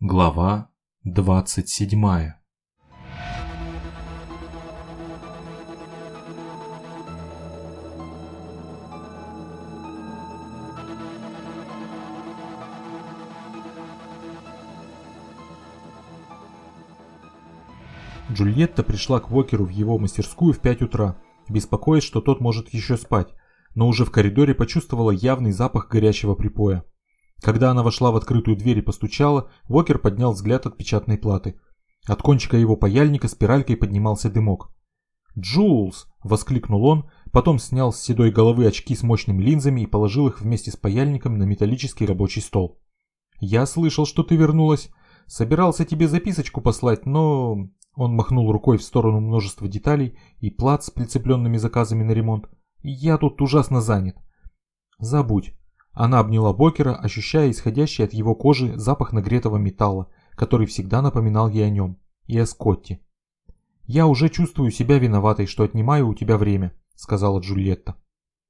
Глава 27 Джульетта пришла к Вокеру в его мастерскую в 5 утра, беспокоясь, что тот может еще спать, но уже в коридоре почувствовала явный запах горячего припоя. Когда она вошла в открытую дверь и постучала, Вокер поднял взгляд от печатной платы. От кончика его паяльника спиралькой поднимался дымок. «Джулс!» – воскликнул он, потом снял с седой головы очки с мощными линзами и положил их вместе с паяльником на металлический рабочий стол. «Я слышал, что ты вернулась. Собирался тебе записочку послать, но...» Он махнул рукой в сторону множества деталей и плат с прицепленными заказами на ремонт. «Я тут ужасно занят». «Забудь. Она обняла Бокера, ощущая исходящий от его кожи запах нагретого металла, который всегда напоминал ей о нем, и о Скотте. «Я уже чувствую себя виноватой, что отнимаю у тебя время», — сказала Джульетта.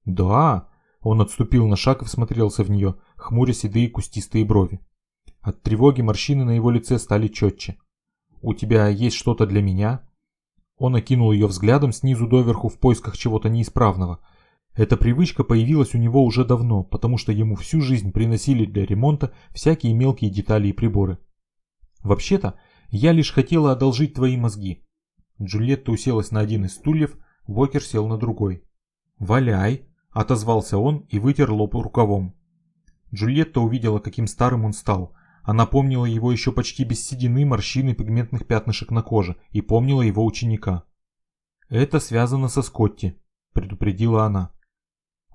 «Да?» — он отступил на шаг и всмотрелся в нее, хмуря седые кустистые брови. От тревоги морщины на его лице стали четче. «У тебя есть что-то для меня?» Он окинул ее взглядом снизу доверху в поисках чего-то неисправного — эта привычка появилась у него уже давно, потому что ему всю жизнь приносили для ремонта всякие мелкие детали и приборы. «Вообще-то, я лишь хотела одолжить твои мозги». Джульетта уселась на один из стульев, Вокер сел на другой. «Валяй!» – отозвался он и вытер лоб рукавом. Джульетта увидела, каким старым он стал. Она помнила его еще почти без седины, морщин и пигментных пятнышек на коже и помнила его ученика. «Это связано со Скотти», – предупредила она.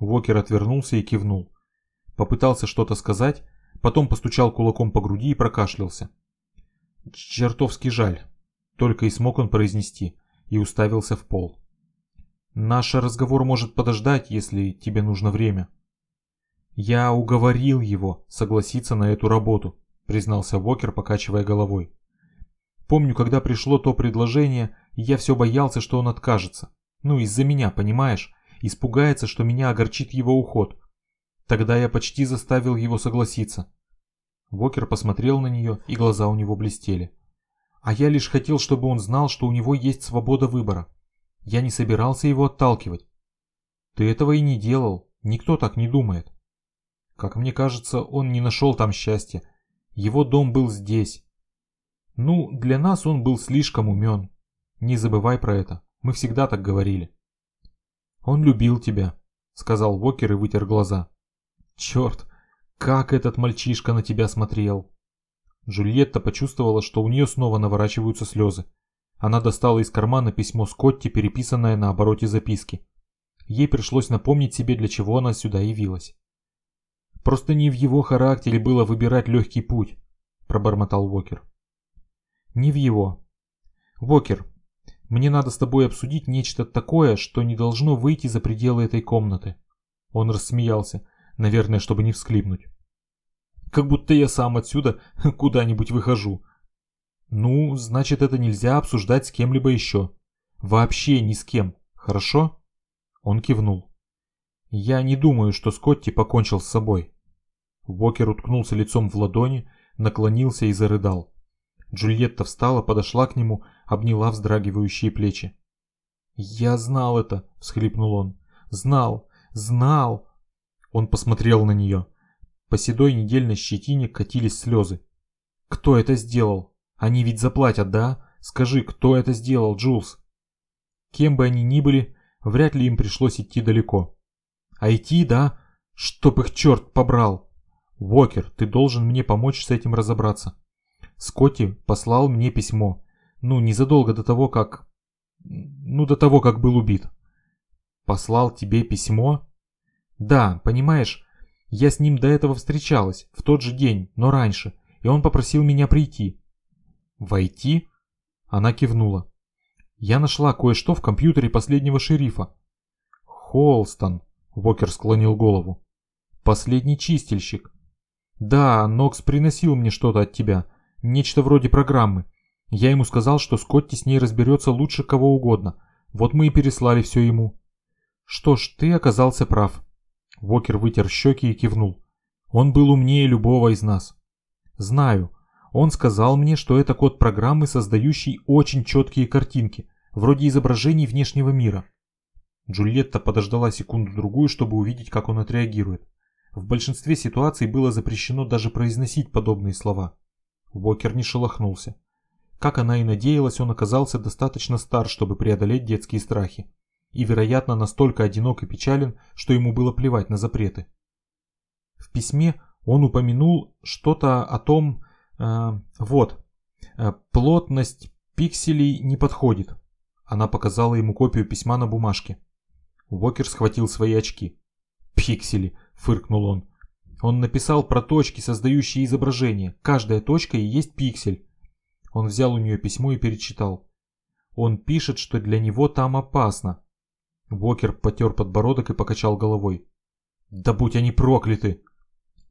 Вокер отвернулся и кивнул. Попытался что-то сказать, потом постучал кулаком по груди и прокашлялся. «Чертовски жаль», — только и смог он произнести, и уставился в пол. «Наш разговор может подождать, если тебе нужно время». «Я уговорил его согласиться на эту работу», — признался Вокер, покачивая головой. «Помню, когда пришло то предложение, я все боялся, что он откажется. Ну, из-за меня, понимаешь? Испугается, что меня огорчит его уход. Тогда я почти заставил его согласиться. Вокер посмотрел на нее, и глаза у него блестели. А я лишь хотел, чтобы он знал, что у него есть свобода выбора. Я не собирался его отталкивать. Ты этого и не делал, никто так не думает. Как мне кажется, он не нашел там счастья. Его дом был здесь. Ну, для нас он был слишком умен. Не забывай про это, мы всегда так говорили. «Он любил тебя», — сказал Вокер и вытер глаза. «Черт, как этот мальчишка на тебя смотрел!» Джульетта почувствовала, что у нее снова наворачиваются слезы. Она достала из кармана письмо Скотти, переписанное на обороте записки. Ей пришлось напомнить себе, для чего она сюда явилась. «Просто не в его характере было выбирать легкий путь», — пробормотал Вокер. «Не в его. Вокер, мне надо с тобой обсудить нечто такое, что не должно выйти за пределы этой комнаты. Он рассмеялся, наверное, чтобы не всклипнуть. Как будто я сам отсюда куда-нибудь выхожу. Ну, значит, это нельзя обсуждать с кем-либо еще. Вообще ни с кем, хорошо? Он кивнул. Я не думаю, что Скотти покончил с собой. Вокер уткнулся лицом в ладони, наклонился и зарыдал. Джульетта встала, подошла к нему, обняла вздрагивающие плечи. «Я знал это!» – всхлипнул он. «Знал! Знал!» Он посмотрел на нее. По седой недельной щетине катились слезы. «Кто это сделал? Они ведь заплатят, да? Скажи, кто это сделал, Джулс?» Кем бы они ни были, вряд ли им пришлось идти далеко. А идти, да? Чтоб их черт побрал! Уокер, ты должен мне помочь с этим разобраться. Скотти послал мне письмо. Ну, незадолго до того, как... Ну, до того, как был убит. Послал тебе письмо? Да, понимаешь, я с ним до этого встречалась, в тот же день, но раньше, и он попросил меня прийти. Войти? Она кивнула. Я нашла кое-что в компьютере последнего шерифа. Холстон, Вокер склонил голову. Последний чистильщик. Да, Нокс приносил мне что-то от тебя. Нечто вроде программы. Я ему сказал, что Скотти с ней разберется лучше кого угодно. Вот мы и переслали все ему. Что ж, ты оказался прав. Вокер вытер щеки и кивнул. Он был умнее любого из нас. Знаю. Он сказал мне, что это код программы, создающий очень четкие картинки, вроде изображений внешнего мира. Джульетта подождала секунду-другую, чтобы увидеть, как он отреагирует. В большинстве ситуаций было запрещено даже произносить подобные слова. Уокер не шелохнулся. Как она и надеялась, он оказался достаточно стар, чтобы преодолеть детские страхи. И, вероятно, настолько одинок и печален, что ему было плевать на запреты. В письме он упомянул что-то о том, э, вот, э, плотность пикселей не подходит. Она показала ему копию письма на бумажке. Уокер схватил свои очки. «Пиксели!» – фыркнул он. Он написал про точки, создающие изображение. Каждая точка и есть пиксель. Он взял у нее письмо и перечитал. Он пишет, что для него там опасно. Уокер потер подбородок и покачал головой. Да будь они прокляты!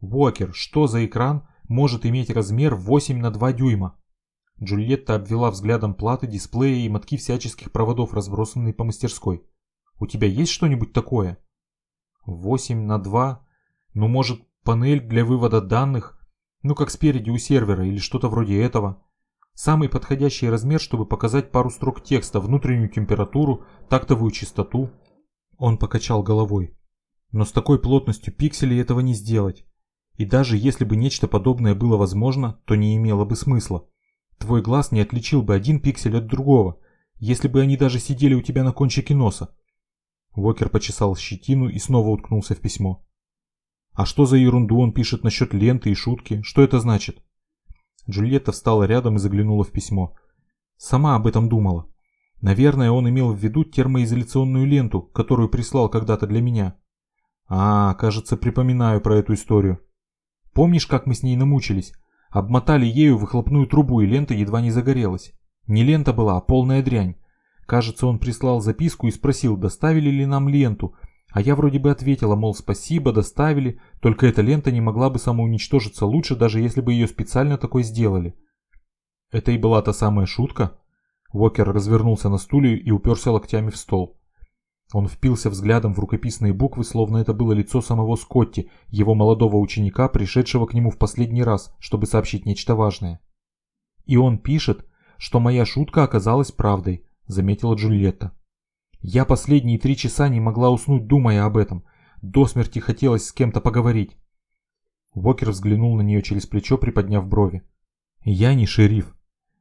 Уокер, что за экран может иметь размер 8 на 2 дюйма? Джульетта обвела взглядом платы, дисплея и мотки всяческих проводов, разбросанные по мастерской. У тебя есть что-нибудь такое? 8 на 2? Ну, может, панель для вывода данных? Ну, как спереди у сервера или что-то вроде этого. Самый подходящий размер, чтобы показать пару строк текста, внутреннюю температуру, тактовую частоту. Он покачал головой. Но с такой плотностью пикселей этого не сделать. И даже если бы нечто подобное было возможно, то не имело бы смысла. Твой глаз не отличил бы один пиксель от другого, если бы они даже сидели у тебя на кончике носа. Уокер почесал щетину и снова уткнулся в письмо. А что за ерунду он пишет насчет ленты и шутки? Что это значит? Джульетта встала рядом и заглянула в письмо. Сама об этом думала. Наверное, он имел в виду термоизоляционную ленту, которую прислал когда-то для меня. А, кажется, припоминаю про эту историю. Помнишь, как мы с ней намучились? Обмотали ею выхлопную трубу, и лента едва не загорелась. Не лента была, а полная дрянь. Кажется, он прислал записку и спросил, доставили ли нам ленту, а я вроде бы ответила, мол, спасибо, доставили, только эта лента не могла бы самоуничтожиться лучше, даже если бы ее специально такой сделали. Это и была та самая шутка? Уокер развернулся на стуле и уперся локтями в стол. Он впился взглядом в рукописные буквы, словно это было лицо самого Скотти, его молодого ученика, пришедшего к нему в последний раз, чтобы сообщить нечто важное. И он пишет, что моя шутка оказалась правдой, заметила Джульетта. Я последние три часа не могла уснуть, думая об этом. До смерти хотелось с кем-то поговорить. Уокер взглянул на нее через плечо, приподняв брови. Я не шериф.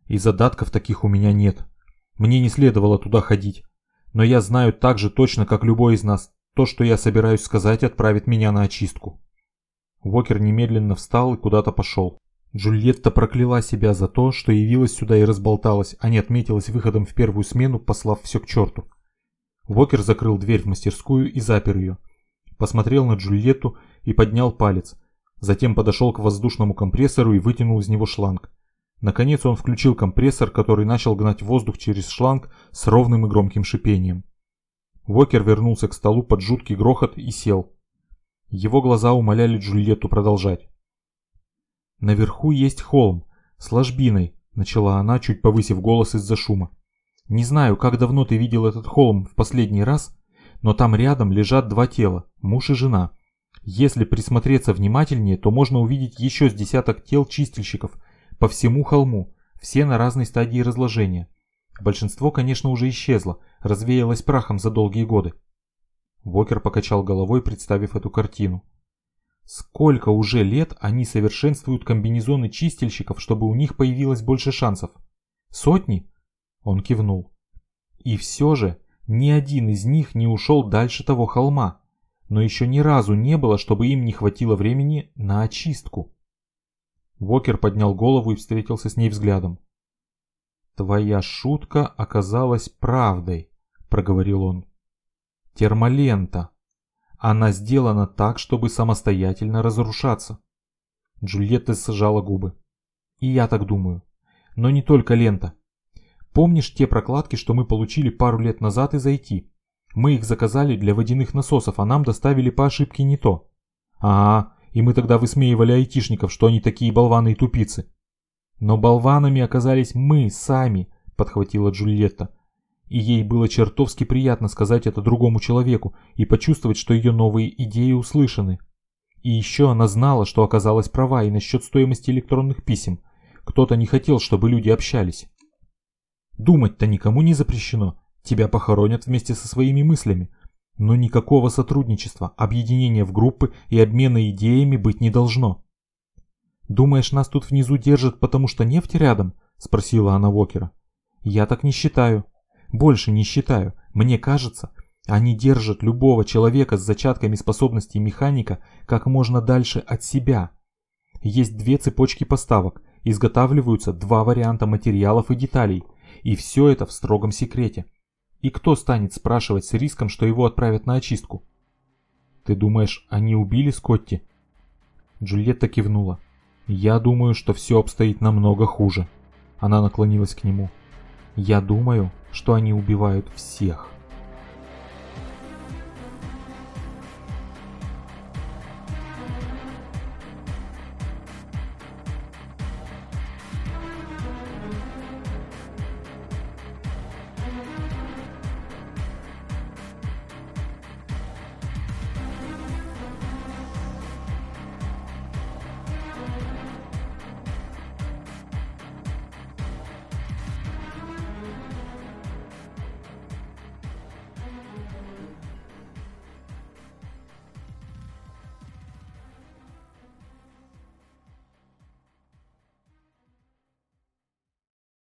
И задатков таких у меня нет. Мне не следовало туда ходить. Но я знаю так же точно, как любой из нас, то, что я собираюсь сказать, отправит меня на очистку. Уокер немедленно встал и куда-то пошел. Джульетта прокляла себя за то, что явилась сюда и разболталась, а не отметилась выходом в первую смену, послав все к черту. Уокер закрыл дверь в мастерскую и запер ее. Посмотрел на Джульетту и поднял палец. Затем подошел к воздушному компрессору и вытянул из него шланг. Наконец он включил компрессор, который начал гнать воздух через шланг с ровным и громким шипением. Уокер вернулся к столу под жуткий грохот и сел. Его глаза умоляли Джульетту продолжать. «Наверху есть холм, с ложбиной», — начала она, чуть повысив голос из-за шума. «Не знаю, как давно ты видел этот холм в последний раз, но там рядом лежат два тела, муж и жена. Если присмотреться внимательнее, то можно увидеть еще с десяток тел чистильщиков по всему холму, все на разной стадии разложения. Большинство, конечно, уже исчезло, развеялось прахом за долгие годы». Вокер покачал головой, представив эту картину. Сколько уже лет они совершенствуют комбинезоны чистильщиков, чтобы у них появилось больше шансов? Сотни? Он кивнул. И все же ни один из них не ушел дальше того холма, но еще ни разу не было, чтобы им не хватило времени на очистку. Вокер поднял голову и встретился с ней взглядом. «Твоя шутка оказалась правдой», — проговорил он. «Термолента. Она сделана так, чтобы самостоятельно разрушаться. Джульетта сжала губы. И я так думаю. Но не только лента. Помнишь те прокладки, что мы получили пару лет назад из IT? Мы их заказали для водяных насосов, а нам доставили по ошибке не то. Ага, и мы тогда высмеивали айтишников, что они такие болваны и тупицы. Но болванами оказались мы сами, подхватила Джульетта и ей было чертовски приятно сказать это другому человеку и почувствовать, что ее новые идеи услышаны. И еще она знала, что оказалась права и насчет стоимости электронных писем. Кто-то не хотел, чтобы люди общались. Думать-то никому не запрещено. Тебя похоронят вместе со своими мыслями. Но никакого сотрудничества, объединения в группы и обмена идеями быть не должно. «Думаешь, нас тут внизу держат, потому что нефть рядом?» – спросила она Вокера. «Я так не считаю. Больше не считаю. Мне кажется, они держат любого человека с зачатками способностей механика как можно дальше от себя. Есть две цепочки поставок, изготавливаются два варианта материалов и деталей, и все это в строгом секрете. И кто станет спрашивать с риском, что его отправят на очистку? Ты думаешь, они убили Скотти? Джульетта кивнула. Я думаю, что все обстоит намного хуже. Она наклонилась к нему. Я думаю, что они убивают всех.